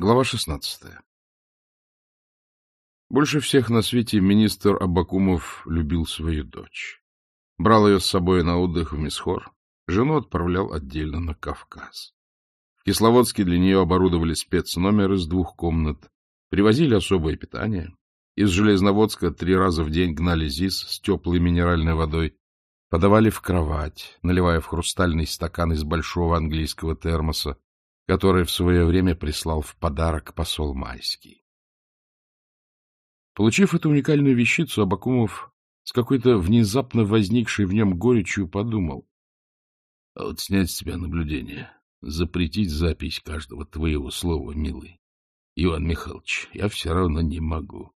Глава 16. Больше всех на свете министр Абакумов любил свою дочь. Брал ее с собой на отдых в Мисхор, жену отправлял отдельно на Кавказ. В Кисловодске для нее оборудовали спецномер из двух комнат, привозили особое питание. Из Железноводска три раза в день гнали ЗИС с теплой минеральной водой, подавали в кровать, наливая в хрустальный стакан из большого английского термоса, который в свое время прислал в подарок посол Майский. Получив эту уникальную вещицу, Абакумов с какой-то внезапно возникшей в нем горечью подумал. — А вот снять с тебя наблюдение, запретить запись каждого твоего слова, милый Иван Михайлович, я все равно не могу.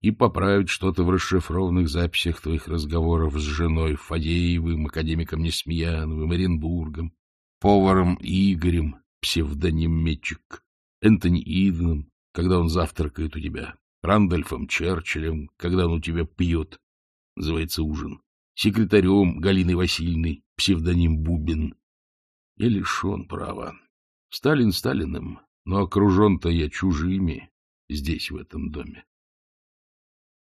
И поправить что-то в расшифрованных записях твоих разговоров с женой Фадеевым, академиком Несмеяновым, Оренбургом, поваром Игорем, псевдонимметчик, Энтони Иденом, когда он завтракает у тебя, Рандольфом Черчиллем, когда он у тебя пьет, называется ужин, секретарем Галиной Васильевной, псевдоним Бубин. Я лишен права. Сталин Сталиным, но окружен-то я чужими здесь, в этом доме.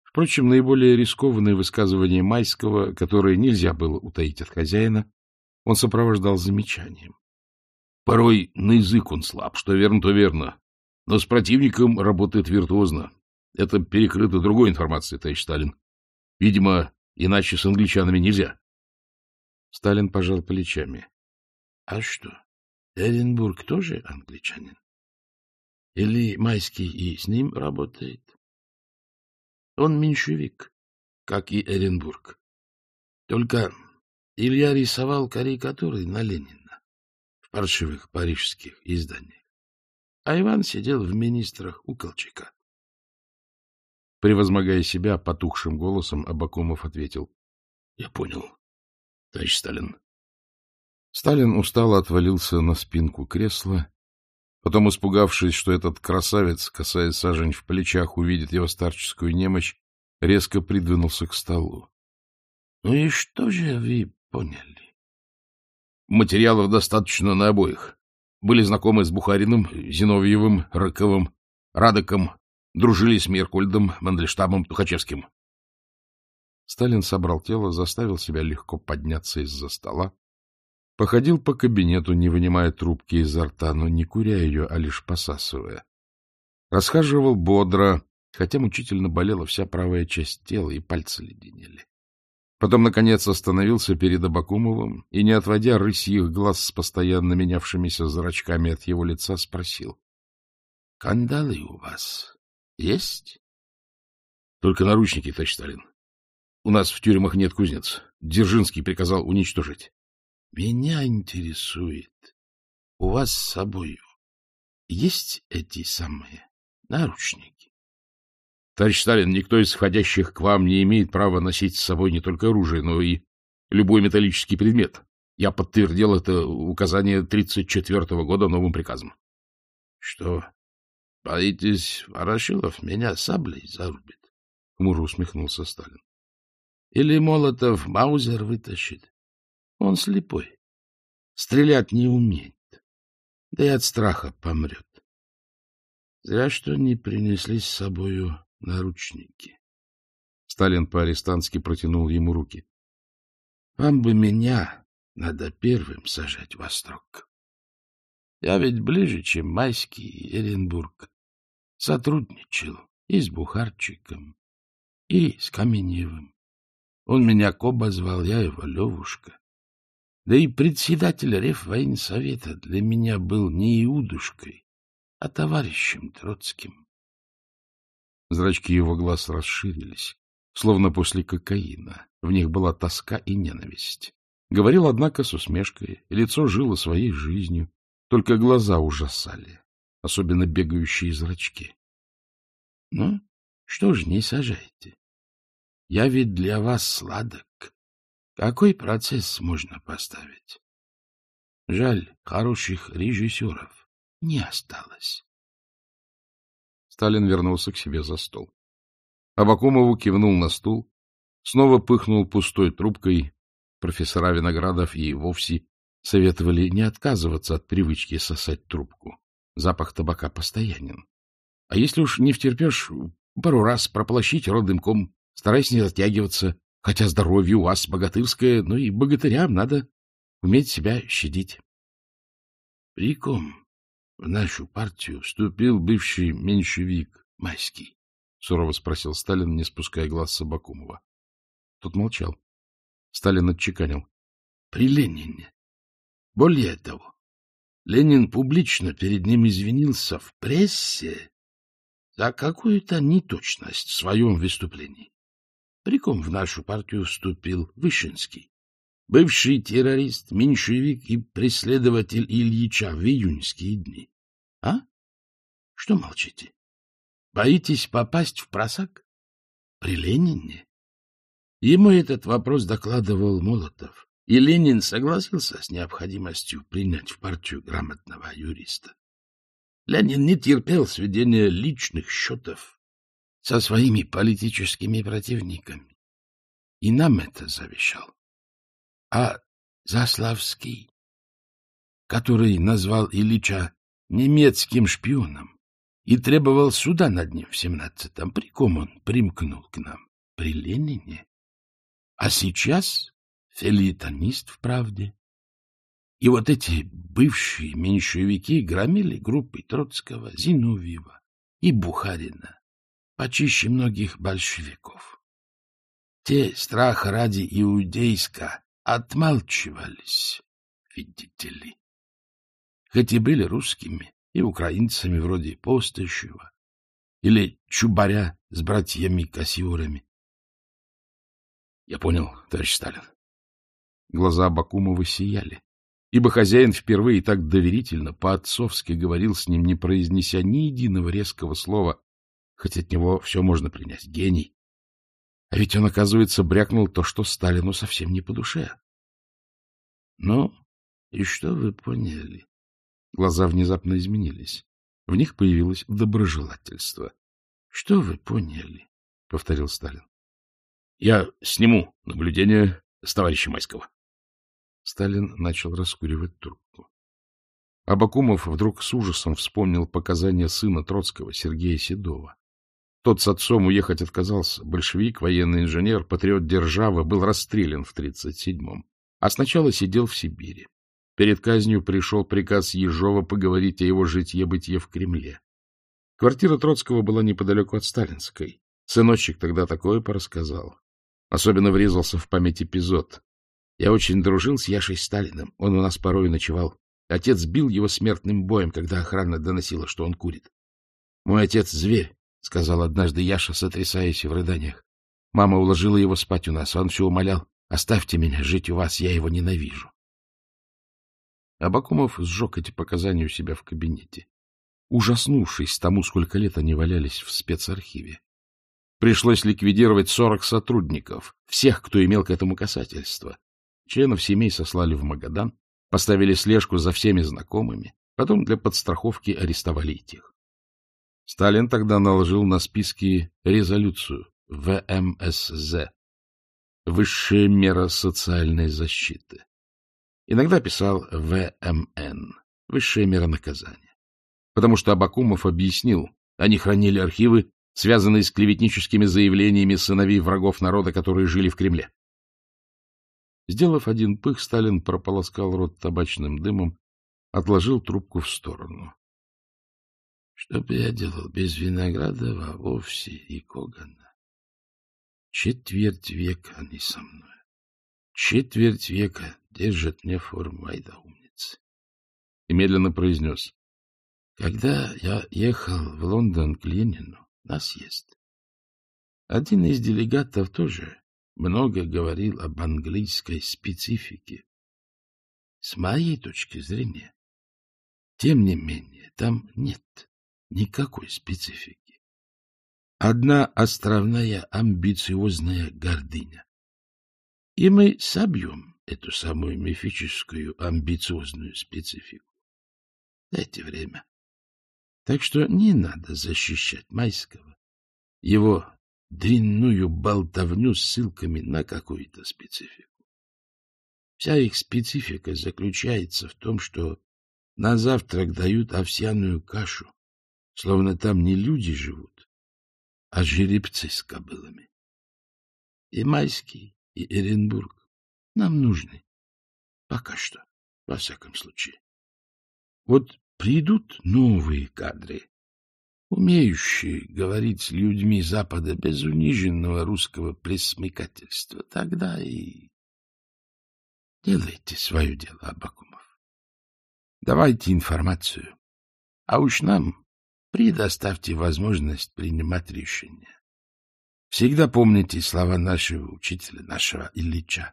Впрочем, наиболее рискованное высказывание Майского, которое нельзя было утаить от хозяина, он сопровождал замечанием. Порой на язык он слаб, что верно, то верно. Но с противником работает виртуозно. Это перекрыто другой информацией, товарищ Сталин. Видимо, иначе с англичанами нельзя. Сталин пожал плечами. — А что, Эдинбург тоже англичанин? Или Майский и с ним работает? Он меньшевик, как и Эренбург. Только Илья рисовал карикатуры на Ленина паршивых парижских изданий. А Иван сидел в министрах у Колчака. Превозмогая себя, потухшим голосом Абакумов ответил. — Я понял, товарищ Сталин. Сталин устало отвалился на спинку кресла, потом, испугавшись, что этот красавец, касаясь сажень в плечах, увидит его старческую немощь, резко придвинулся к столу. — Ну и что же вы поняли? Материалов достаточно на обоих. Были знакомы с Бухариным, Зиновьевым, Рыковым, Радыком, дружили с Меркульдом, Мандельштамом, Тухачевским. Сталин собрал тело, заставил себя легко подняться из-за стола, походил по кабинету, не вынимая трубки изо рта, но не куря ее, а лишь посасывая. Расхаживал бодро, хотя мучительно болела вся правая часть тела и пальцы леденели. Потом, наконец, остановился перед Абакумовым и, не отводя рысьих глаз с постоянно менявшимися зрачками от его лица, спросил. — Кандалы у вас есть? — Только наручники, товарищ Сталин. У нас в тюрьмах нет кузнец. Дзержинский приказал уничтожить. — Меня интересует, у вас с собою есть эти самые наручники? Товарищ Сталин, никто из входящих к вам не имеет права носить с собой не только оружие, но и любой металлический предмет. Я подтвердил это указание 34-го года новым приказом. — Что, боитесь, Ворошилов меня саблей зарубит? — хмуро усмехнулся Сталин. — Или Молотов Маузер вытащит? Он слепой, стрелять не умеет, да и от страха помрет. Зря, что не принесли с собою наручники. Сталин по-арестантски протянул ему руки. — Вам бы меня надо первым сажать во строк. Я ведь ближе, чем Майский и Эренбург. Сотрудничал и с Бухарчиком, и с Каменевым. Он меня Коба звал, я его Левушка. Да и председатель Реввоенсовета для меня был не Иудушкой, а товарищем Троцким. Зрачки его глаз расширились, словно после кокаина. В них была тоска и ненависть. Говорил, однако, с усмешкой. Лицо жило своей жизнью. Только глаза ужасали, особенно бегающие зрачки. — Ну, что ж, не сажайте. Я ведь для вас сладок. Какой процесс можно поставить? Жаль, хороших режиссеров не осталось. Сталин вернулся к себе за стол. Абакумову кивнул на стул, снова пыхнул пустой трубкой. Профессора Виноградов и вовсе советовали не отказываться от привычки сосать трубку. Запах табака постоянен. А если уж не втерпешь, пару раз прополощите родымком, стараясь не затягиваться, хотя здоровье у вас богатырское, но и богатырям надо уметь себя щадить. — Приком, в нашу партию вступил бывший меньшевик Майский? — сурово спросил Сталин, не спуская глаз с Собакумова. Тот молчал. Сталин отчеканил. — При Ленине. Более того, Ленин публично перед ним извинился в прессе за какую-то неточность в своем выступлении. При ком в нашу партию вступил Вышинский, бывший террорист, меньшевик и преследователь Ильича в июньские дни. А? Что молчите? Боитесь попасть в просак? При Ленине? Ему этот вопрос докладывал Молотов, и Ленин согласился с необходимостью принять в партию грамотного юриста. Ленин не терпел сведения личных счетов со своими политическими противниками. И нам это завещал. А Заславский, который назвал Ильича немецким шпионом и требовал суда над ним в семнадцатом. При ком он примкнул к нам? При Ленине. А сейчас филитонист в правде. И вот эти бывшие меньшевики громили группы Троцкого, Зиновьева и Бухарина, почище многих большевиков. Те страх ради иудейска отмалчивались, видите ли хоть и были русскими и украинцами вроде Постышева или Чубаря с братьями-кассиурами. — Я понял, товарищ Сталин. Глаза Бакумова сияли, ибо хозяин впервые так доверительно, по-отцовски говорил с ним, не произнеся ни единого резкого слова, хоть от него все можно принять. Гений. А ведь он, оказывается, брякнул то, что Сталину совсем не по душе. — Ну, и что вы поняли? Глаза внезапно изменились. В них появилось доброжелательство. — Что вы поняли? — повторил Сталин. — Я сниму наблюдение с товарища Майского. Сталин начал раскуривать трубку. Абакумов вдруг с ужасом вспомнил показания сына Троцкого, Сергея Седова. Тот с отцом уехать отказался. Большевик, военный инженер, патриот державы, был расстрелян в 37-м, а сначала сидел в Сибири. Перед казнью пришел приказ Ежова поговорить о его житье-бытие в Кремле. Квартира Троцкого была неподалеку от Сталинской. Сыночек тогда такое порассказал. Особенно врезался в память эпизод. Я очень дружил с Яшей Сталиным. Он у нас порой ночевал. Отец бил его смертным боем, когда охрана доносила, что он курит. — Мой отец — зверь, — сказал однажды Яша, сотрясаясь в рыданиях. Мама уложила его спать у нас, он все умолял. «Оставьте меня жить у вас, я его ненавижу». Абакумов сжег эти показания у себя в кабинете, ужаснувшись тому, сколько лет они валялись в спецархиве. Пришлось ликвидировать сорок сотрудников, всех, кто имел к этому касательство. Членов семей сослали в Магадан, поставили слежку за всеми знакомыми, потом для подстраховки арестовали и. Сталин тогда наложил на списки резолюцию ВМСЗ, высшая мера социальной защиты. Иногда писал ВМН, Высшее мера наказания. Потому что Абакумов объяснил, они хранили архивы, связанные с клеветническими заявлениями сыновей врагов народа, которые жили в Кремле. Сделав один пых, Сталин прополоскал рот табачным дымом, отложил трубку в сторону. — Что бы я делал без Виноградова, Овси и Когана? Четверть века они со мной. Четверть века держит мне форму, ай да умница. И медленно произнес. Когда я ехал в Лондон к Ленину на съезд, один из делегатов тоже много говорил об английской специфике. С моей точки зрения, тем не менее, там нет никакой специфики. Одна островная амбициозная гордыня и мы собьем эту самую мифическую амбициозную специфику. Дайте время. Так что не надо защищать Майского, его длинную болтовню с ссылками на какую-то специфику. Вся их специфика заключается в том, что на завтрак дают овсяную кашу, словно там не люди живут, а жеребцы с кобылами. И Майский и Эренбург нам нужны. Пока что, во всяком случае. Вот придут новые кадры, умеющие говорить с людьми Запада без униженного русского пресмыкательства, тогда и делайте свое дело, Абакумов. Давайте информацию, а уж нам предоставьте возможность принимать решения. Всегда помните слова нашего учителя, нашего Ильича.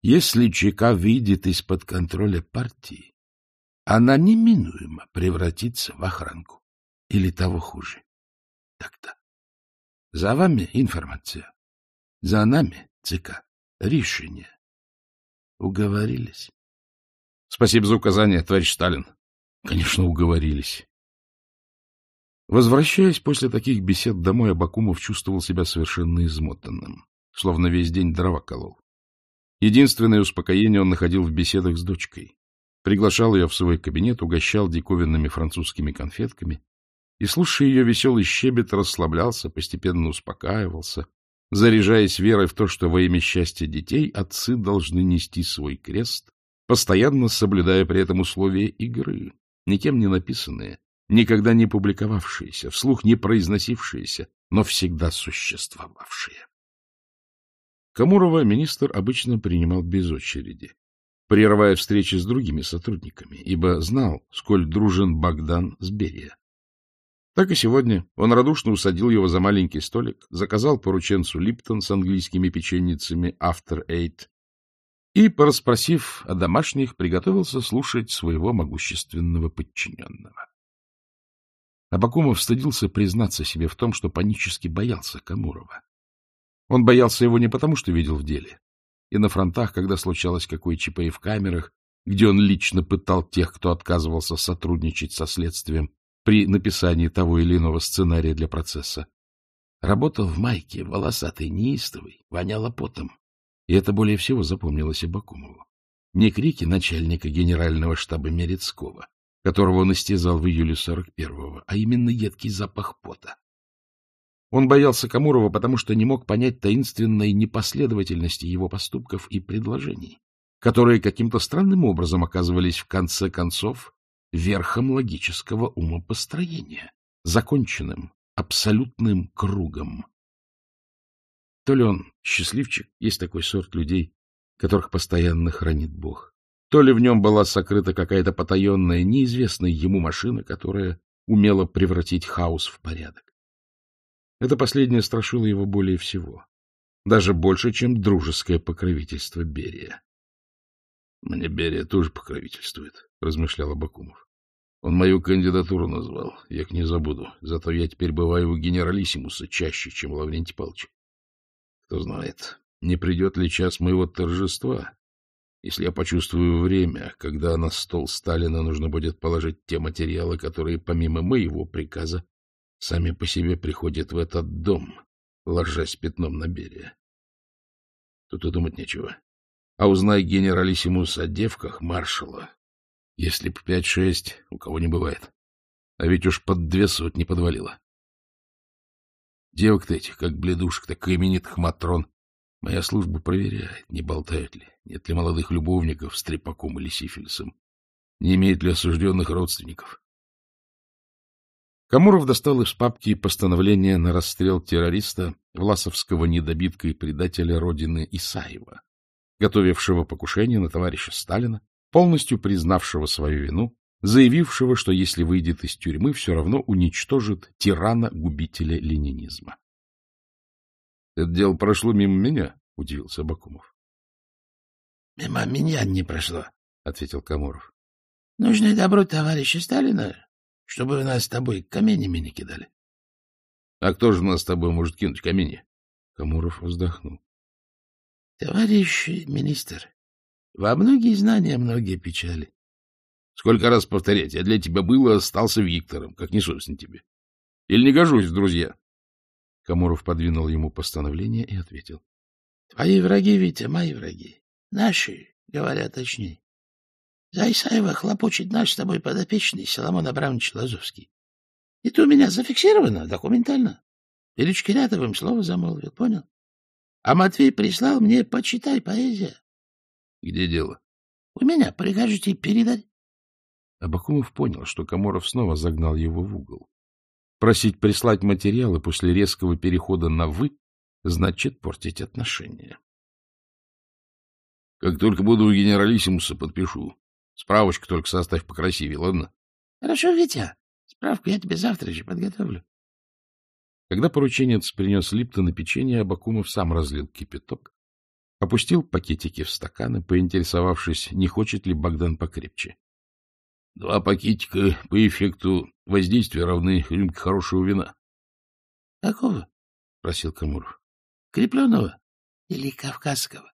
Если ЧК выйдет из-под контроля партии, она неминуемо превратится в охранку или того хуже. Так-то. За вами информация, за нами ЦК решение. Уговорились? Спасибо за указание, товарищ Сталин. Конечно, уговорились. Возвращаясь после таких бесед домой, Абакумов чувствовал себя совершенно измотанным, словно весь день дрова колол. Единственное успокоение он находил в беседах с дочкой. Приглашал ее в свой кабинет, угощал диковинными французскими конфетками и, слушая ее веселый щебет, расслаблялся, постепенно успокаивался, заряжаясь верой в то, что во имя счастья детей отцы должны нести свой крест, постоянно соблюдая при этом условия игры, никем не написанные, никогда не публиковавшиеся, вслух не произносившиеся, но всегда существовавшие. Камурова министр обычно принимал без очереди, прерывая встречи с другими сотрудниками, ибо знал, сколь дружен Богдан с Берия. Так и сегодня он радушно усадил его за маленький столик, заказал порученцу Липтон с английскими печенницами After Eight и, пораспросив о домашних, приготовился слушать своего могущественного подчиненного. Абакумов стыдился признаться себе в том, что панически боялся Камурова. Он боялся его не потому, что видел в деле. И на фронтах, когда случалось какое ЧП и в камерах, где он лично пытал тех, кто отказывался сотрудничать со следствием при написании того или иного сценария для процесса. Работал в майке, волосатый, неистовый, воняло потом. И это более всего запомнилось Абакумову. Не крики начальника генерального штаба Мерецкого, которого он истязал в июле 41-го, а именно едкий запах пота. Он боялся Камурова, потому что не мог понять таинственной непоследовательности его поступков и предложений, которые каким-то странным образом оказывались в конце концов верхом логического умопостроения, законченным, абсолютным кругом. То ли он счастливчик, есть такой сорт людей, которых постоянно хранит Бог, то ли в нем была сокрыта какая-то потаенная, неизвестная ему машина, которая умела превратить хаос в порядок. Это последнее страшило его более всего, даже больше, чем дружеское покровительство Берия. — Мне Берия тоже покровительствует, — размышлял Абакумов. Он мою кандидатуру назвал, я к ней забуду. Зато я теперь бываю у генералиссимуса чаще, чем у Лаврентия Кто знает, не придет ли час моего торжества, если я почувствую время, когда на стол Сталина нужно будет положить те материалы, которые, помимо моего приказа, сами по себе приходят в этот дом, ложась пятном на берег, Тут и думать нечего. А узнай генералиссимус о девках маршала, если б пять-шесть, у кого не бывает. А ведь уж под две сотни подвалило. Девок-то этих, как бледушек, так и именитых матрон, Моя служба проверяет, не болтают ли, нет ли молодых любовников с трепаком или сифилисом, не имеет ли осужденных родственников. Камуров достал из папки постановление на расстрел террориста, власовского недобитка и предателя родины Исаева, готовившего покушение на товарища Сталина, полностью признавшего свою вину, заявившего, что если выйдет из тюрьмы, все равно уничтожит тирана-губителя ленинизма. Это дело прошло мимо меня? — удивился Бакумов. — Мимо меня не прошло, — ответил Камуров. — Нужно добро товарища Сталина, чтобы вы нас с тобой каменями не кидали. — А кто же нас с тобой может кинуть камень? Камуров вздохнул. — Товарищ министр, во многие знания многие печали. — Сколько раз повторять, я для тебя был и остался Виктором, как не собственно тебе. Или не гожусь, друзья? — Камуров подвинул ему постановление и ответил. — Твои враги, Витя, мои враги. Наши, говоря точнее. За хлопочет наш с тобой подопечный Соломон Абрамович Лазовский. Это у меня зафиксировано документально. Перед Шкирятовым слово замолвил, понял? А Матвей прислал мне «Почитай поэзия». — Где дело? — У меня, прикажете передать. Абакумов понял, что Каморов снова загнал его в угол. Просить прислать материалы после резкого перехода на «вы» значит портить отношения. — Как только буду у генералиссимуса, подпишу. Справочку только составь покрасивее, ладно? — Хорошо, Витя. Справку я тебе завтра же подготовлю. Когда порученец принес Липтона печенье, Абакумов сам разлил кипяток, опустил пакетики в стаканы, поинтересовавшись, не хочет ли Богдан покрепче. Два пакетика по эффекту воздействия равны рюмке хорошего вина. — Какого? — спросил Камуров. — Крепленого или кавказского?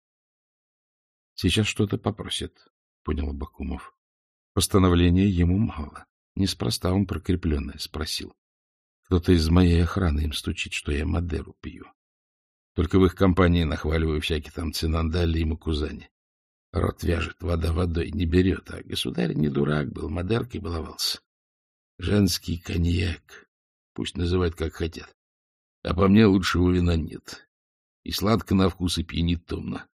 — Сейчас что-то попросят, — понял Бакумов. Постановления ему мало. Неспроста он прокрепленное спросил. Кто-то из моей охраны им стучит, что я Мадеру пью. Только в их компании нахваливаю всякие там цинандали и макузани. Рот вяжет, вода водой не берет, а государь не дурак был, модерки баловался. Женский коньяк, пусть называют как хотят. А по мне лучшего вина нет. И сладко на вкус и пьянит томно.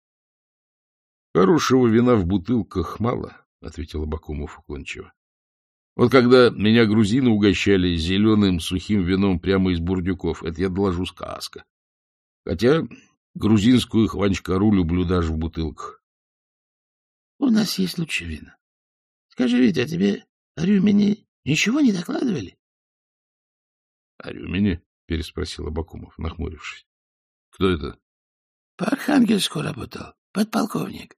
— Хорошего вина в бутылках мало, — ответил Абакумов уклончиво. — Вот когда меня грузины угощали зеленым сухим вином прямо из бурдюков, это я доложу сказка. Хотя грузинскую хванчкару люблю даже в бутылках. — У нас есть лучше вина. Скажи, Витя, а тебе о Рюмине ничего не докладывали? — а О Рюмине? — переспросил Абакумов, нахмурившись. — Кто это? — По Архангельску работал, подполковник.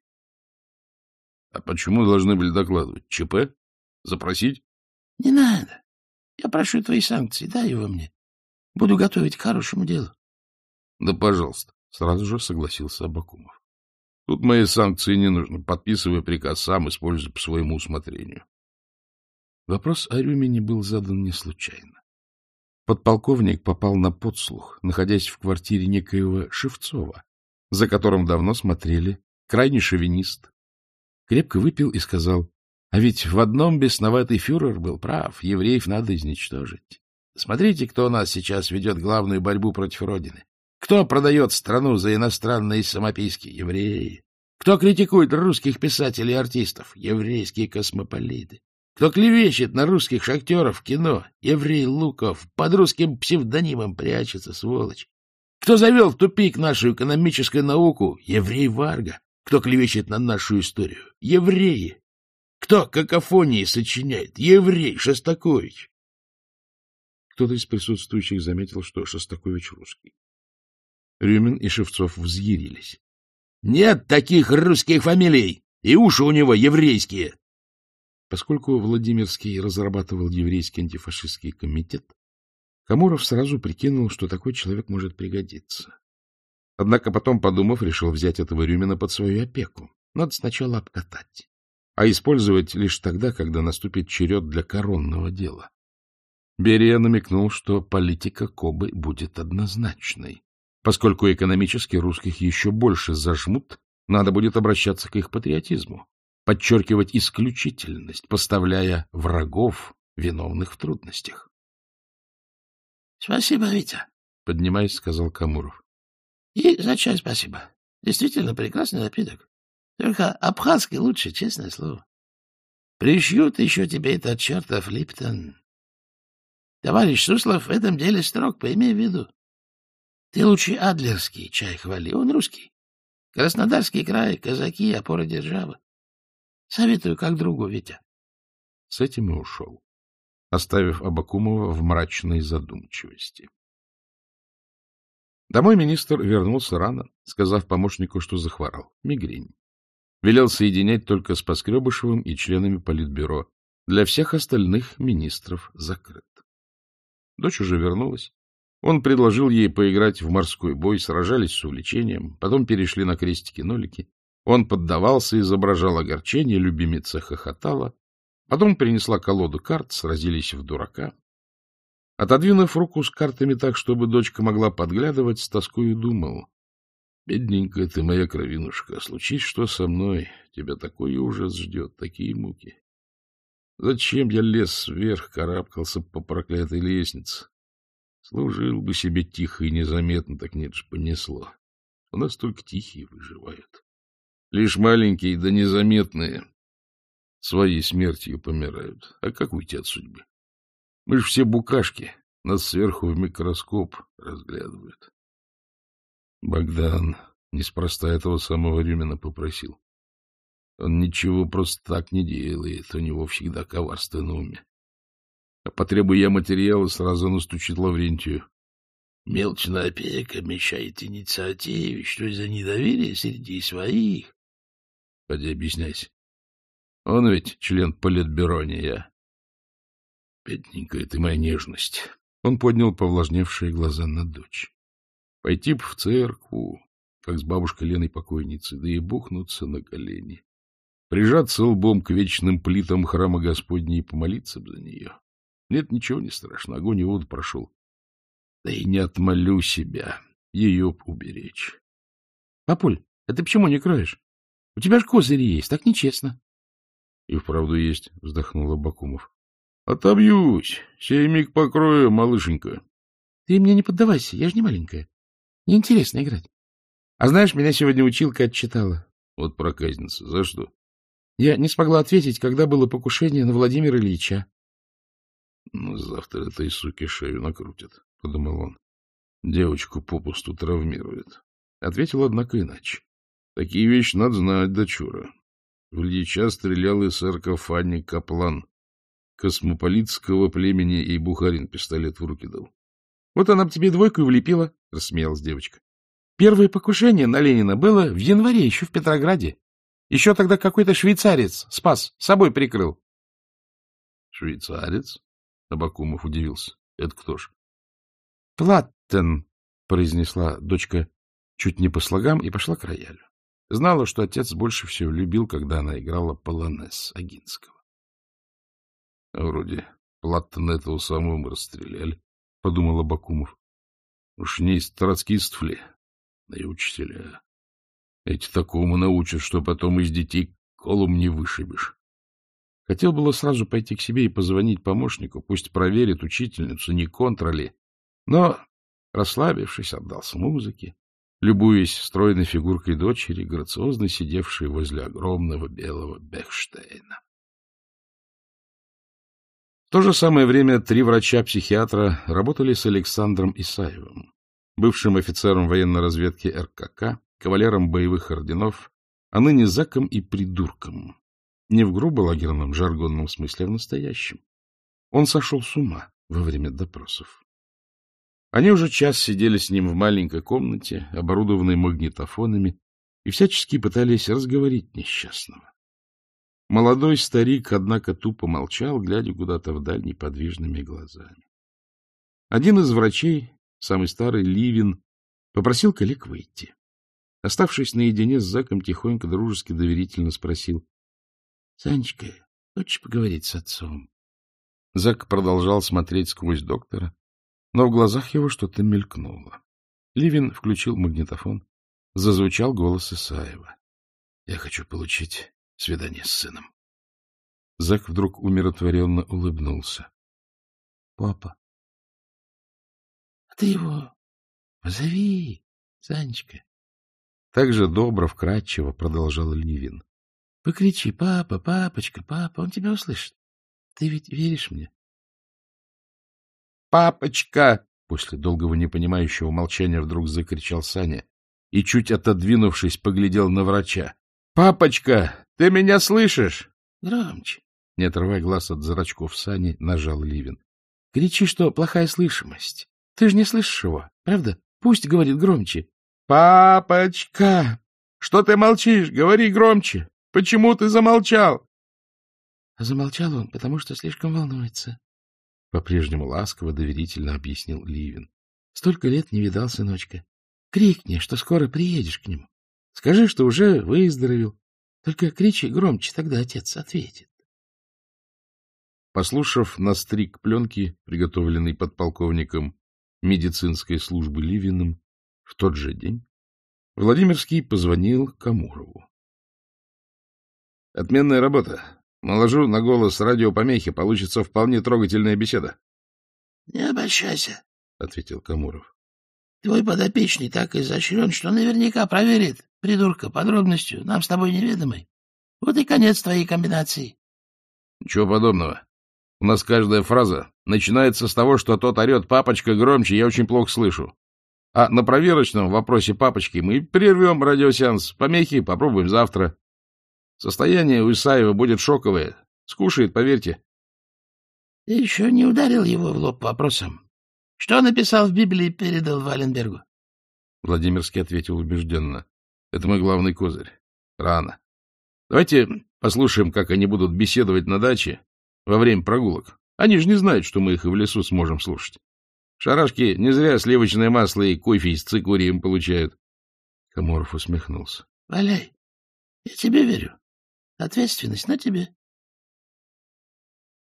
— А почему должны были докладывать? ЧП? Запросить? — Не надо. Я прошу твои санкции, дай его мне. Буду готовить к хорошему делу. — Да, пожалуйста, — сразу же согласился Абакумов. Тут мои санкции не нужны. Подписывай приказ сам, используй по своему усмотрению. Вопрос о Рюмине был задан не случайно. Подполковник попал на подслух, находясь в квартире некоего Шевцова, за которым давно смотрели, крайне шовинист. Крепко выпил и сказал, а ведь в одном бесноватый фюрер был прав, евреев надо изничтожить. Смотрите, кто у нас сейчас ведет главную борьбу против Родины. Кто продает страну за иностранные самописки? Евреи. Кто критикует русских писателей и артистов? Еврейские космополиты. Кто клевещет на русских шахтеров кино? Еврей Луков. Под русским псевдонимом прячется, сволочь. Кто завел в тупик нашу экономическую науку? Еврей Варга. Кто клевещет на нашу историю? Евреи. Кто какофонии сочиняет? Еврей Шостакович. Кто-то из присутствующих заметил, что Шостакович русский. Рюмин и Шевцов взъярились. — Нет таких русских фамилий! И уши у него еврейские! Поскольку Владимирский разрабатывал еврейский антифашистский комитет, Камуров сразу прикинул, что такой человек может пригодиться. Однако потом, подумав, решил взять этого Рюмина под свою опеку. Надо сначала обкатать, а использовать лишь тогда, когда наступит черед для коронного дела. Берия намекнул, что политика Кобы будет однозначной. Поскольку экономически русских еще больше зажмут, надо будет обращаться к их патриотизму, подчеркивать исключительность, поставляя врагов, виновных в трудностях. — Спасибо, Витя, — поднимаясь, сказал Камуров. — И за чай спасибо. Действительно прекрасный напиток. Только абхазский лучше, честное слово. Пришьют еще тебе этот чертов Липтон. Товарищ Суслов в этом деле строг, поимей в виду. Ты лучше адлерский чай хвали, он русский. Краснодарский край, казаки, опора державы. Советую как другу, Витя. С этим и ушел, оставив Абакумова в мрачной задумчивости. Домой министр вернулся рано, сказав помощнику, что захворал. Мигрень. Велел соединять только с Поскребышевым и членами политбюро. Для всех остальных министров закрыт. Дочь уже вернулась, он предложил ей поиграть в морской бой, сражались с увлечением, потом перешли на крестики-нолики. Он поддавался, изображал огорчение, любимица хохотала. Потом принесла колоду карт, сразились в дурака. Отодвинув руку с картами так, чтобы дочка могла подглядывать, с тоскою думал. — Бедненькая ты моя кровинушка, случись что со мной, тебя такой ужас ждет, такие муки. Зачем я лез вверх, карабкался по проклятой лестнице? Служил бы себе тихо и незаметно, так нет же, понесло. У нас только тихие выживают. Лишь маленькие да незаметные своей смертью помирают. А как уйти от судьбы? Мы же все букашки, нас сверху в микроскоп разглядывают. Богдан неспроста этого самого Рюмина попросил. Он ничего просто так не делает, у него всегда коварство на уме. Потребуя материалы сразу настучит Лаврентию. — Мелочная опека мешает инициативе. Что из-за недоверия среди своих? — Поди объясняйся. Он ведь член политбюро, а не я. — Бедненькая ты моя нежность. Он поднял повлажневшие глаза на дочь. — Пойти б в церкву, как с бабушкой Леной покойницы, да и бухнуться на колени. — прижаться лбом к вечным плитам храма господней и помолиться бы за нее. Нет, ничего не страшно, огонь и воду прошел. Да и не отмолю себя, ее б уберечь. — Папуль, а ты почему не кроешь? У тебя же козыри есть, так нечестно. — И вправду есть, — вздохнул Абакумов. — Отобьюсь, сей миг покрою, малышенька. — Ты мне не поддавайся, я же не маленькая. Неинтересно играть. А знаешь, меня сегодня училка отчитала. — Вот проказница, за что? — Я не смогла ответить, когда было покушение на Владимира Ильича. — Ну, завтра этой суки шею накрутят, — подумал он. Девочку попусту травмирует. Ответил, однако, иначе. Такие вещи надо знать, дочура. В Ильича стрелял из саркофани Каплан. Космополитского племени и Бухарин пистолет в руки дал. — Вот она б тебе двойку и влепила, — рассмеялась девочка. — Первое покушение на Ленина было в январе, еще в Петрограде. Еще тогда какой-то швейцарец спас, собой прикрыл. — Швейцарец? Абакумов удивился. — Это кто ж? — Платтен, — произнесла дочка чуть не по слогам и пошла к роялю. Знала, что отец больше всего любил, когда она играла полонез Огинского. А — Вроде Платтен этого самого мы расстреляли, — подумал Абакумов. — Уж не из троцкистов ли? Да и учителя. Эти такому научат, что потом из детей колум не вышибешь. Хотел было сразу пойти к себе и позвонить помощнику, пусть проверит учительницу, не контроли. Но, расслабившись, отдался музыке, любуясь стройной фигуркой дочери, грациозно сидевшей возле огромного белого Бехштейна. В то же самое время три врача-психиатра работали с Александром Исаевым, бывшим офицером военной разведки РКК, кавалером боевых орденов, а ныне заком и придурком, не в грубо лагерном жаргонном смысле, а в настоящем. Он сошел с ума во время допросов. Они уже час сидели с ним в маленькой комнате, оборудованной магнитофонами, и всячески пытались разговорить несчастного. Молодой старик, однако, тупо молчал, глядя куда-то вдаль неподвижными глазами. Один из врачей, самый старый Ливин, попросил коллег выйти. Оставшись наедине с Заком, тихонько, дружески, доверительно спросил, — Санечка, хочешь поговорить с отцом? Зак продолжал смотреть сквозь доктора, но в глазах его что-то мелькнуло. Ливин включил магнитофон. Зазвучал голос Исаева. — Я хочу получить свидание с сыном. Зак вдруг умиротворенно улыбнулся. — Папа, а ты его позови, Санечка. Так же добро, вкрадчиво продолжал Ливин. Покричи, папа, папочка, папа, он тебя услышит. Ты ведь веришь мне? Папочка! После долгого непонимающего молчания вдруг закричал Саня и, чуть отодвинувшись, поглядел на врача. «Папочка, ты меня слышишь?» «Громче!» — не отрывая глаз от зрачков Сани, нажал Ливин. «Кричи, что плохая слышимость. Ты же не слышишь его, правда? Пусть говорит громче». «Папочка! Что ты молчишь? Говори громче!» Почему ты замолчал? Замолчал он, потому что слишком волнуется. По-прежнему ласково, доверительно объяснил Ливин. Столько лет не видал сыночка. Крикни, что скоро приедешь к нему. Скажи, что уже выздоровел. Только кричи громче, тогда отец ответит. Послушав на стрик пленки, приготовленный подполковником медицинской службы Ливиным, в тот же день Владимирский позвонил Камурову. Отменная работа. Наложу на голос радиопомехи, получится вполне трогательная беседа. — Не обольщайся, — ответил Камуров. — Твой подопечный так изощрен, что наверняка проверит, придурка, подробностью, нам с тобой неведомой. Вот и конец твоей комбинации. — Ничего подобного. У нас каждая фраза начинается с того, что тот орет «папочка» громче, я очень плохо слышу. А на проверочном вопросе папочки мы прервем радиосеанс, помехи попробуем завтра. Состояние у Исаева будет шоковое. Скушает, поверьте. — Ты еще не ударил его в лоб вопросом. Что написал в Библии и передал Валенбергу? Владимирский ответил убежденно. — Это мой главный козырь. Рано. Давайте послушаем, как они будут беседовать на даче во время прогулок. Они же не знают, что мы их и в лесу сможем слушать. Шарашки не зря сливочное масло и кофе из с им получают. Комаров усмехнулся. — Валяй, я тебе верю. Ответственность на тебе.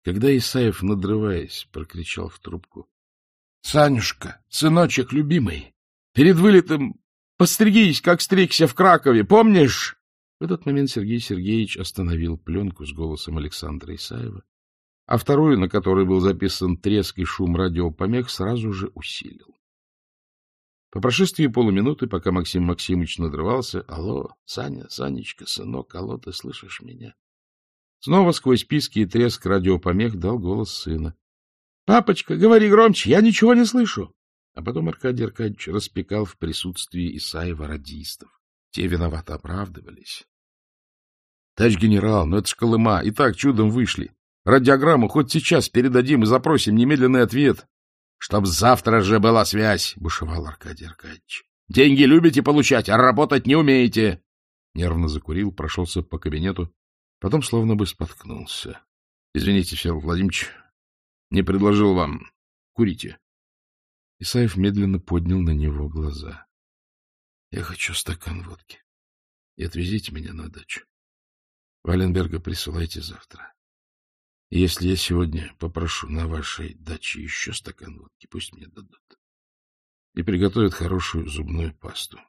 Когда Исаев, надрываясь, прокричал в трубку. — Санюшка, сыночек любимый, перед вылетом постригись, как стригся в Кракове, помнишь? В этот момент Сергей Сергеевич остановил пленку с голосом Александра Исаева, а вторую, на которой был записан треск и шум радиопомех, сразу же усилил. По прошествии полуминуты, пока Максим Максимович надрывался, «Алло, Саня, Санечка, сынок, алло, ты слышишь меня?» Снова сквозь писки и треск радиопомех дал голос сына. — Папочка, говори громче, я ничего не слышу. А потом Аркадий Аркадьевич распекал в присутствии Исаева радистов. Те виновато оправдывались. — Товарищ генерал, ну это ж Колыма, и так чудом вышли. Радиограмму хоть сейчас передадим и запросим немедленный ответ. — Чтоб завтра же была связь, — бушевал Аркадий Аркадьевич. — Деньги любите получать, а работать не умеете. Нервно закурил, прошелся по кабинету, потом словно бы споткнулся. — Извините, Федор Владимирович, не предложил вам. Курите. Исаев медленно поднял на него глаза. — Я хочу стакан водки. И отвезите меня на дачу. Валенберга присылайте завтра. Если я сегодня попрошу на вашей даче еще стакан водки, пусть мне дадут. И приготовят хорошую зубную пасту.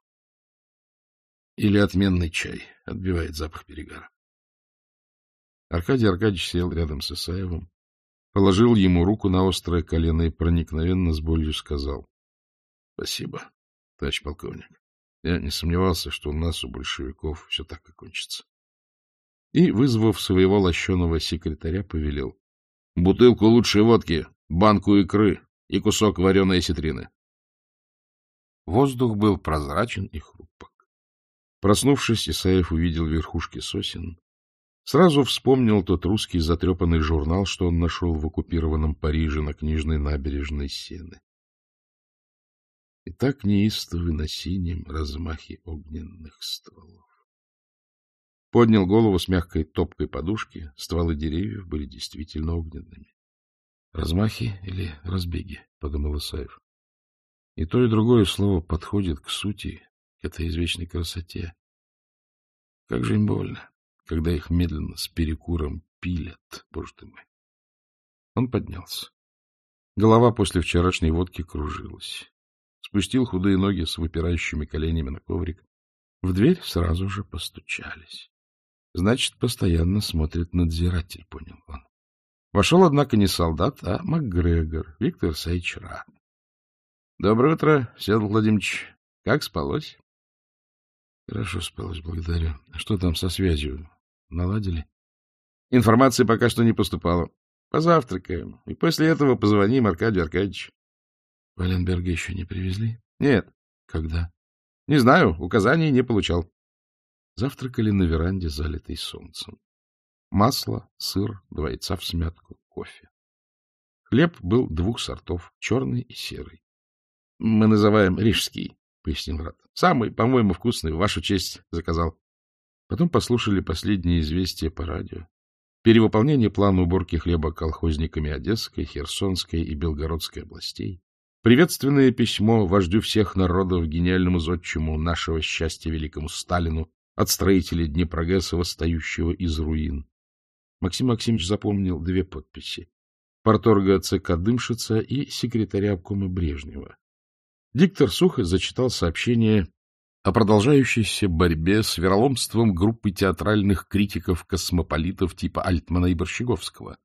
Или отменный чай, отбивает запах перегара. Аркадий Аркадьевич сел рядом с Исаевым, положил ему руку на острое колено и проникновенно с болью сказал. — Спасибо, товарищ полковник. Я не сомневался, что у нас, у большевиков, все так и кончится и, вызвав своего лощеного секретаря, повелел. — Бутылку лучшей водки, банку икры и кусок вареной ситрины. Воздух был прозрачен и хрупок. Проснувшись, Исаев увидел верхушки сосен. Сразу вспомнил тот русский затрепанный журнал, что он нашел в оккупированном Париже на книжной набережной Сены. И так неистовы на синем размахе огненных стволов поднял голову с мягкой топкой подушки. Стволы деревьев были действительно огненными. — Размахи или разбеги? — подумал Исаев. И то, и другое слово подходит к сути, этой извечной красоте. Как же им больно, когда их медленно с перекуром пилят, боже ты мой. Он поднялся. Голова после вчерашней водки кружилась. Спустил худые ноги с выпирающими коленями на коврик. В дверь сразу же постучались. Значит, постоянно смотрит надзиратель, понял он. Вошел, однако, не солдат, а МакГрегор, Виктор Саич Рад. — Доброе утро, Седл Владимирович. Как спалось? — Хорошо спалось, благодарю. Что там со связью? Наладили? — Информации пока что не поступало. Позавтракаем, и после этого позвоним Аркадию Аркадьевичу. — Валенберга еще не привезли? — Нет. — Когда? — Не знаю, указаний не получал. Завтракали на веранде, залитой солнцем. Масло, сыр, два яйца в смятку, кофе. Хлеб был двух сортов, черный и серый. — Мы называем рижский, — пояснил Рад. — Самый, по-моему, вкусный, в вашу честь, — заказал. Потом послушали последние известия по радио. Перевыполнение плана уборки хлеба колхозниками Одесской, Херсонской и Белгородской областей. Приветственное письмо вождю всех народов, гениальному зодчему нашего счастья великому Сталину от строителей Днепрогэса, восстающего из руин. Максим Максимович запомнил две подписи — порторга ЦК Дымшица и секретаря обкома Брежнева. Диктор сухо зачитал сообщение о продолжающейся борьбе с вероломством группы театральных критиков-космополитов типа Альтмана и Борщеговского.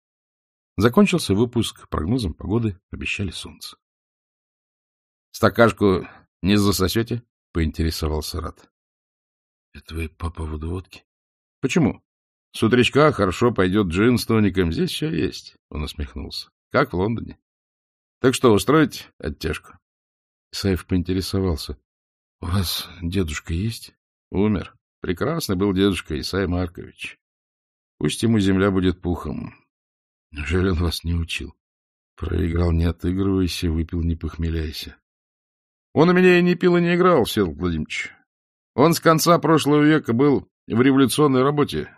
Закончился выпуск прогнозом погоды, обещали солнце. — Стакашку не засосете? — поинтересовался Рад. — Это вы по поводу водки? — Почему? С утречка хорошо пойдет джин с тоником. Здесь все есть, — он усмехнулся. — Как в Лондоне. — Так что, устроить оттяжку? Саев поинтересовался. — У вас дедушка есть? — Умер. Прекрасный был дедушка Исай Маркович. Пусть ему земля будет пухом. Неужели он вас не учил? Проиграл не отыгрывайся, выпил не похмеляйся. Он у меня и не пил, и не играл, Сергей Владимирович. Он с конца прошлого века был в революционной работе.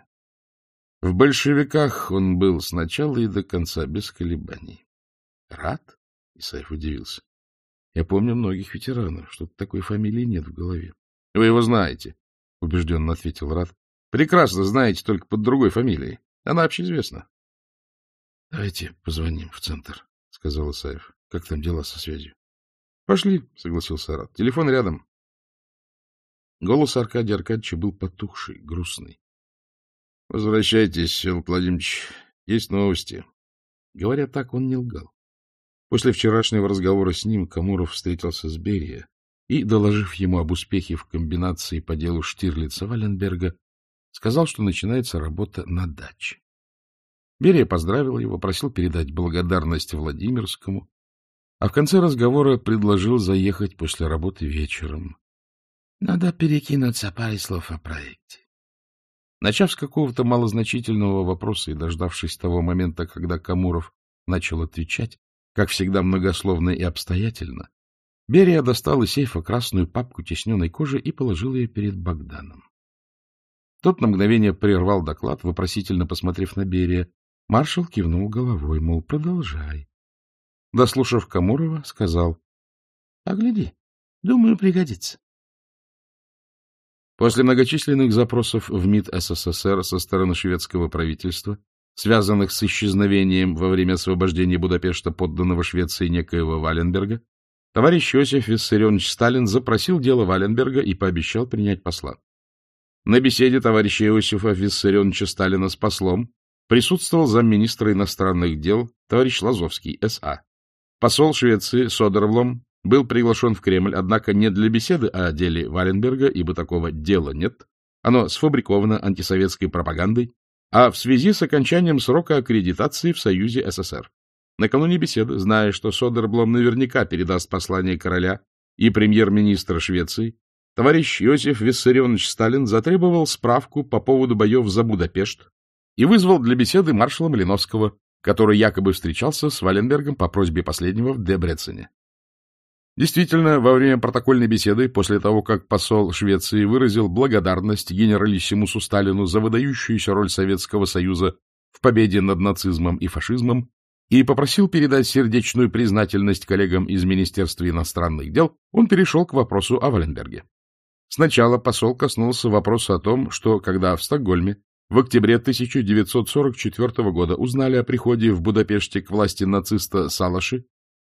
В большевиках он был с начала и до конца, без колебаний. Рад? Исаев удивился. Я помню многих ветеранов, что такой фамилии нет в голове. — Вы его знаете, — убежденно ответил Рад. — Прекрасно знаете, только под другой фамилией. Она общеизвестна. — Давайте позвоним в центр, — сказал Исаев. — Как там дела со связью? — Пошли, — согласился Рад. — Телефон рядом. Голос Аркадия Аркадьевича был потухший, грустный. — Возвращайтесь, Ил Владимирович, есть новости. Говоря так, он не лгал. После вчерашнего разговора с ним Камуров встретился с Берия и, доложив ему об успехе в комбинации по делу Штирлица Валенберга, сказал, что начинается работа на даче. Берия поздравил его, просил передать благодарность Владимирскому, а в конце разговора предложил заехать после работы вечером. Надо перекинуться парой слов о проекте. Начав с какого-то малозначительного вопроса и дождавшись того момента, когда Камуров начал отвечать, как всегда многословно и обстоятельно, Берия достал из сейфа красную папку тесненной кожи и положил ее перед Богданом. Тот на мгновение прервал доклад, вопросительно посмотрев на Берия. Маршал кивнул головой, мол, продолжай. Дослушав Камурова, сказал, — Погляди, думаю, пригодится. После многочисленных запросов в МИД СССР со стороны шведского правительства, связанных с исчезновением во время освобождения Будапешта подданного Швеции некоего Валенберга, товарищ Иосиф Виссарионович Сталин запросил дело Валенберга и пообещал принять посла. На беседе товарища Иосифа Виссарионовича Сталина с послом присутствовал замминистра иностранных дел товарищ Лазовский, С.А., посол Швеции Содервлом был приглашен в Кремль, однако не для беседы о деле Валенберга, ибо такого дела нет, оно сфабриковано антисоветской пропагандой, а в связи с окончанием срока аккредитации в Союзе СССр. Накануне беседы, зная, что Содерблом наверняка передаст послание короля и премьер-министра Швеции, товарищ Иосиф Виссарионович Сталин затребовал справку по поводу боев за Будапешт и вызвал для беседы маршала Малиновского, который якобы встречался с Валенбергом по просьбе последнего в Дебрецене. Действительно, во время протокольной беседы, после того, как посол Швеции выразил благодарность генералиссимусу Сталину за выдающуюся роль Советского Союза в победе над нацизмом и фашизмом и попросил передать сердечную признательность коллегам из Министерства иностранных дел, он перешел к вопросу о Валенберге. Сначала посол коснулся вопроса о том, что, когда в Стокгольме в октябре 1944 года узнали о приходе в Будапеште к власти нациста Салаши,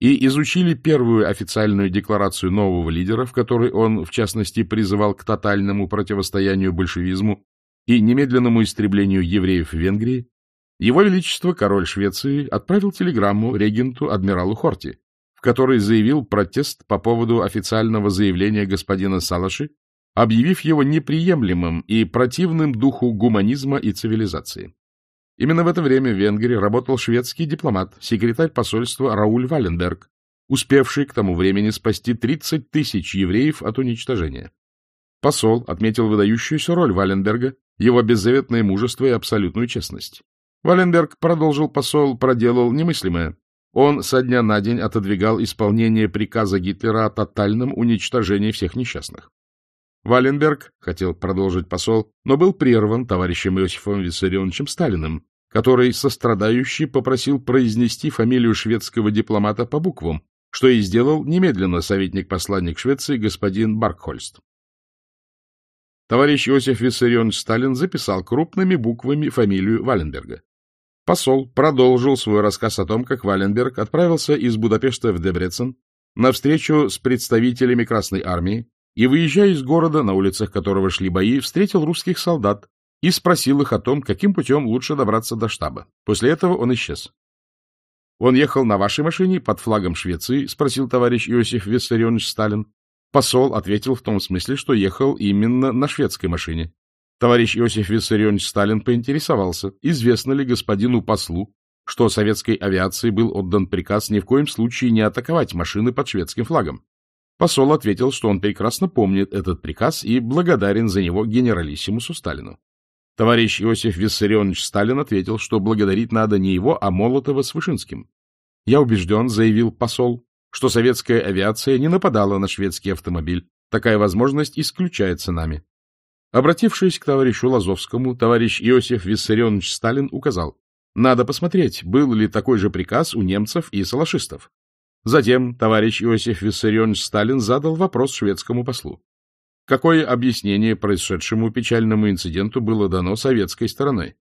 и изучили первую официальную декларацию нового лидера, в которой он, в частности, призывал к тотальному противостоянию большевизму и немедленному истреблению евреев в Венгрии, его Величество, король Швеции, отправил телеграмму регенту адмиралу Хорти, в которой заявил протест по поводу официального заявления господина Салаши, объявив его неприемлемым и противным духу гуманизма и цивилизации. Именно в это время в Венгрии работал шведский дипломат, секретарь посольства Рауль Валенберг, успевший к тому времени спасти 30 тысяч евреев от уничтожения. Посол отметил выдающуюся роль Валенберга, его беззаветное мужество и абсолютную честность. Валенберг, продолжил посол, проделал немыслимое. Он со дня на день отодвигал исполнение приказа Гитлера о тотальном уничтожении всех несчастных. Валенберг хотел продолжить посол, но был прерван товарищем Иосифом Виссарионовичем Сталиным, который сострадающий попросил произнести фамилию шведского дипломата по буквам, что и сделал немедленно советник-посланник Швеции господин Баркхольст. Товарищ Иосиф Виссарионович Сталин записал крупными буквами фамилию Валенберга. Посол продолжил свой рассказ о том, как Валенберг отправился из Будапешта в Дебрецен на встречу с представителями Красной Армии, и, выезжая из города, на улицах которого шли бои, встретил русских солдат и спросил их о том, каким путем лучше добраться до штаба. После этого он исчез. Он ехал на вашей машине под флагом Швеции, спросил товарищ Иосиф Виссарионович Сталин. Посол ответил в том смысле, что ехал именно на шведской машине. Товарищ Иосиф Виссарионович Сталин поинтересовался, известно ли господину послу, что советской авиации был отдан приказ ни в коем случае не атаковать машины под шведским флагом. Посол ответил, что он прекрасно помнит этот приказ и благодарен за него генералиссимусу Сталину. Товарищ Иосиф Виссарионович Сталин ответил, что благодарить надо не его, а Молотова с Вышинским. «Я убежден», — заявил посол, — «что советская авиация не нападала на шведский автомобиль. Такая возможность исключается нами». Обратившись к товарищу Лазовскому, товарищ Иосиф Виссарионович Сталин указал, «Надо посмотреть, был ли такой же приказ у немцев и салашистов. Затем товарищ Иосиф Виссарионович Сталин задал вопрос шведскому послу. Какое объяснение происшедшему печальному инциденту было дано советской стороной?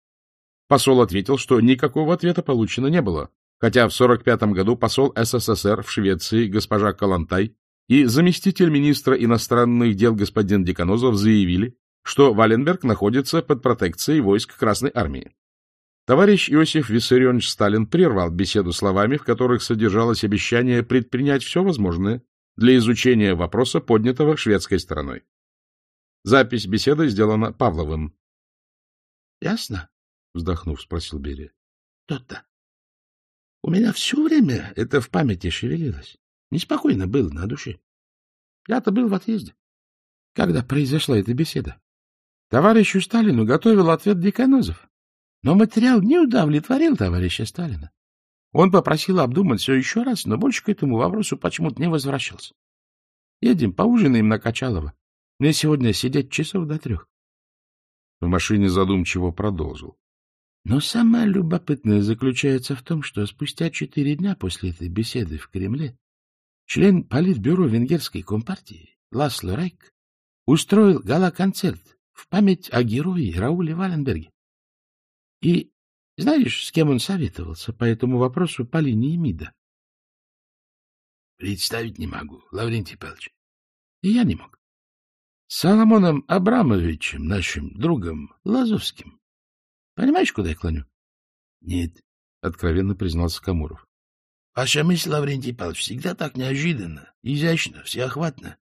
Посол ответил, что никакого ответа получено не было, хотя в 1945 году посол СССР в Швеции госпожа Калантай и заместитель министра иностранных дел господин Деканозов заявили, что Валенберг находится под протекцией войск Красной Армии. Товарищ Иосиф Виссарионович Сталин прервал беседу словами, в которых содержалось обещание предпринять все возможное для изучения вопроса, поднятого шведской стороной. Запись беседы сделана Павловым. — Ясно? — вздохнув, спросил Берия. — Тот-то. У меня все время это в памяти шевелилось. Неспокойно было на душе. Я-то был в отъезде, когда произошла эта беседа. Товарищу Сталину готовил ответ Деканозов. Но материал не удовлетворил товарища Сталина. Он попросил обдумать все еще раз, но больше к этому вопросу почему-то не возвращался. Едем, поужинаем на Качалово. Мне сегодня сидеть часов до трех. В машине задумчиво продолжил. Но самое любопытное заключается в том, что спустя четыре дня после этой беседы в Кремле член политбюро венгерской компартии Ласло Райк устроил гала-концерт в память о герое Рауле Валенберге. И знаешь, с кем он советовался по этому вопросу по линии МИДа? — Представить не могу, Лаврентий Павлович. И я не мог. С Соломоном Абрамовичем, нашим другом Лазовским. Понимаешь, куда я клоню? — Нет, — откровенно признался Камуров. — Ваша мысль, Лаврентий Павлович, всегда так неожиданно, изящно, всеохватно,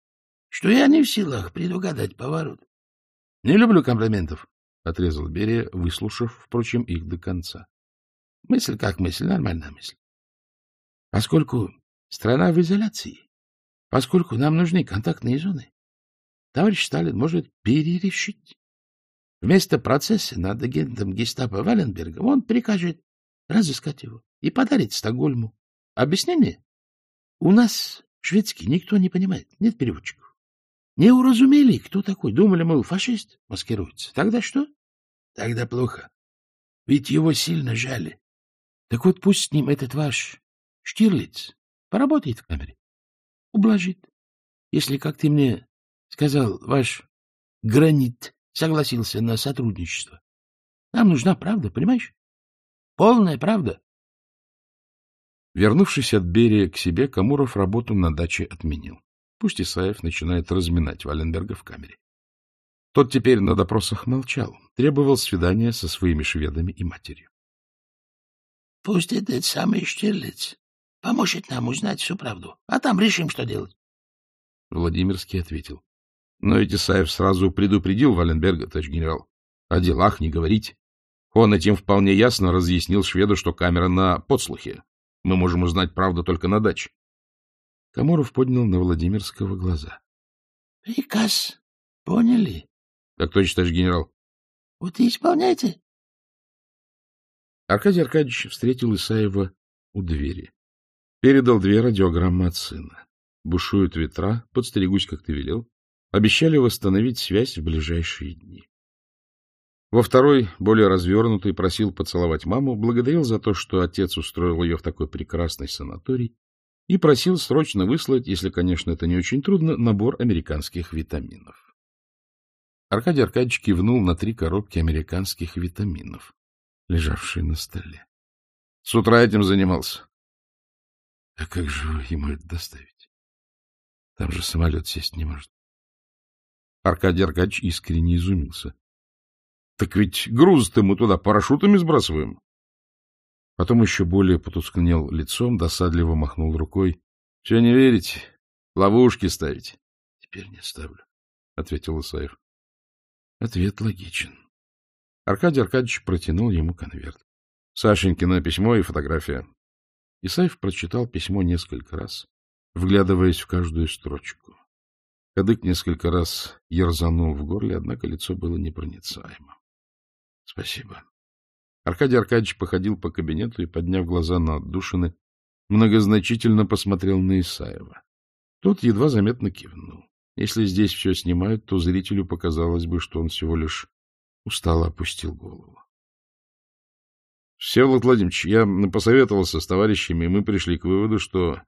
что я не в силах предугадать поворот. — Не люблю комплиментов, — отрезал Берия, выслушав, впрочем, их до конца. — Мысль как мысль, нормальная мысль. Поскольку страна в изоляции, поскольку нам нужны контактные зоны, товарищ Сталин может перерешить. Вместо процесса над агентом гестапо Валенберга он прикажет разыскать его и подарить Стокгольму. Объяснение? У нас шведский никто не понимает, нет переводчиков. Не уразумели, кто такой. Думали, мол, фашист маскируется. Тогда что? Тогда плохо. Ведь его сильно жали. Так вот пусть с ним этот ваш Штирлиц поработает в камере. Ублажит. Если, как ты мне сказал, ваш гранит согласился на сотрудничество. Нам нужна правда, понимаешь? Полная правда. Вернувшись от Берия к себе, Камуров работу на даче отменил. Пусть Исаев начинает разминать Валенберга в камере. Тот теперь на допросах молчал, требовал свидания со своими шведами и матерью. — Пусть этот самый Штирлиц поможет нам узнать всю правду, а там решим, что делать. Владимирский ответил. — Но ведь Исаев сразу предупредил Валенберга, товарищ генерал, о делах не говорить. Он этим вполне ясно разъяснил шведу, что камера на подслухе. Мы можем узнать правду только на даче. Камуров поднял на Владимирского глаза. — Приказ. Поняли? — Так точно, товарищ генерал. — Вот и исполняйте. Аркадий Аркадьевич встретил Исаева у двери. Передал две радиограммы от сына. Бушуют ветра, подстерегусь, как ты велел. Обещали восстановить связь в ближайшие дни. Во второй, более развернутый, просил поцеловать маму, благодарил за то, что отец устроил ее в такой прекрасный санаторий, и просил срочно выслать, если, конечно, это не очень трудно, набор американских витаминов. Аркадий Аркадьевич кивнул на три коробки американских витаминов, лежавшие на столе. С утра этим занимался. — А как же вы ему это доставите? Там же самолет сесть не может. Аркадий Аркадьевич искренне изумился. — Так ведь груз-то мы туда парашютами сбрасываем. Потом еще более потускнел лицом, досадливо махнул рукой. — Все не верите? Ловушки ставить? — Теперь не ставлю, — ответил Исаев. Ответ логичен. Аркадий Аркадьевич протянул ему конверт. — Сашенькино письмо и фотография. Исаев прочитал письмо несколько раз, вглядываясь в каждую строчку. Кадык несколько раз ерзанул в горле, однако лицо было непроницаемо. — Спасибо, Аркадий Аркадьевич походил по кабинету и, подняв глаза на отдушины, многозначительно посмотрел на Исаева. Тот едва заметно кивнул. Если здесь все снимают, то зрителю показалось бы, что он всего лишь устало опустил голову. — Всеволод Владимирович, я посоветовался с товарищами, и мы пришли к выводу, что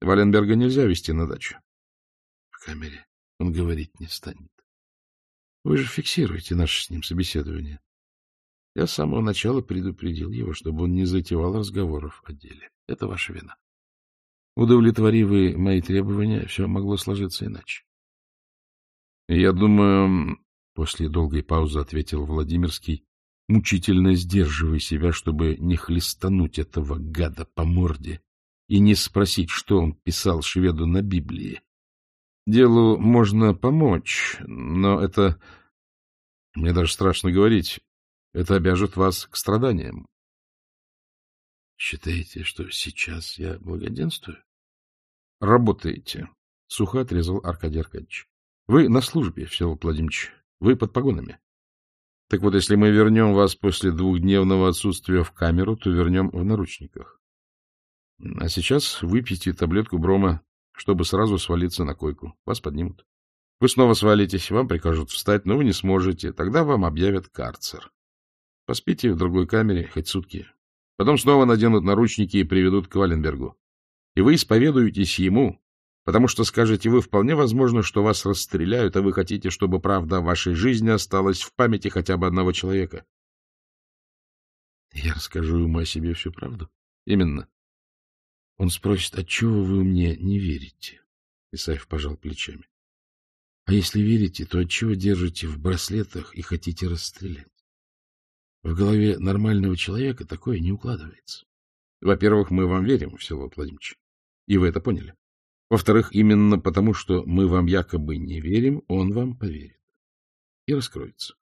Валенберга нельзя вести на дачу. — В камере он говорить не станет. — Вы же фиксируете наше с ним собеседование. Я с самого начала предупредил его, чтобы он не затевал разговоров о деле. Это ваша вина. Удовлетворив вы мои требования, все могло сложиться иначе. — Я думаю, — после долгой паузы ответил Владимирский, мучительно сдерживая себя, чтобы не хлестануть этого гада по морде и не спросить, что он писал шведу на Библии. Делу можно помочь, но это... Мне даже страшно говорить. Это обяжет вас к страданиям. — Считаете, что сейчас я благоденствую? — Работаете, — сухо отрезал Аркадий Аркадьевич. — Вы на службе, Всеволод Владимирович. Вы под погонами. Так вот, если мы вернем вас после двухдневного отсутствия в камеру, то вернем в наручниках. А сейчас выпейте таблетку брома, чтобы сразу свалиться на койку. Вас поднимут. Вы снова свалитесь, вам прикажут встать, но вы не сможете. Тогда вам объявят карцер. Поспите в другой камере хоть сутки. Потом снова наденут наручники и приведут к Валенбергу. И вы исповедуетесь ему, потому что скажете вы, вполне возможно, что вас расстреляют, а вы хотите, чтобы правда о вашей жизни осталась в памяти хотя бы одного человека. Я расскажу ему о себе всю правду. Именно. Он спросит, «А отчего вы мне не верите? Исаев пожал плечами. А если верите, то отчего держите в браслетах и хотите расстрелять? В голове нормального человека такое не укладывается. Во-первых, мы вам верим, Всеволод Владимирович, и вы это поняли. Во-вторых, именно потому, что мы вам якобы не верим, он вам поверит и раскроется.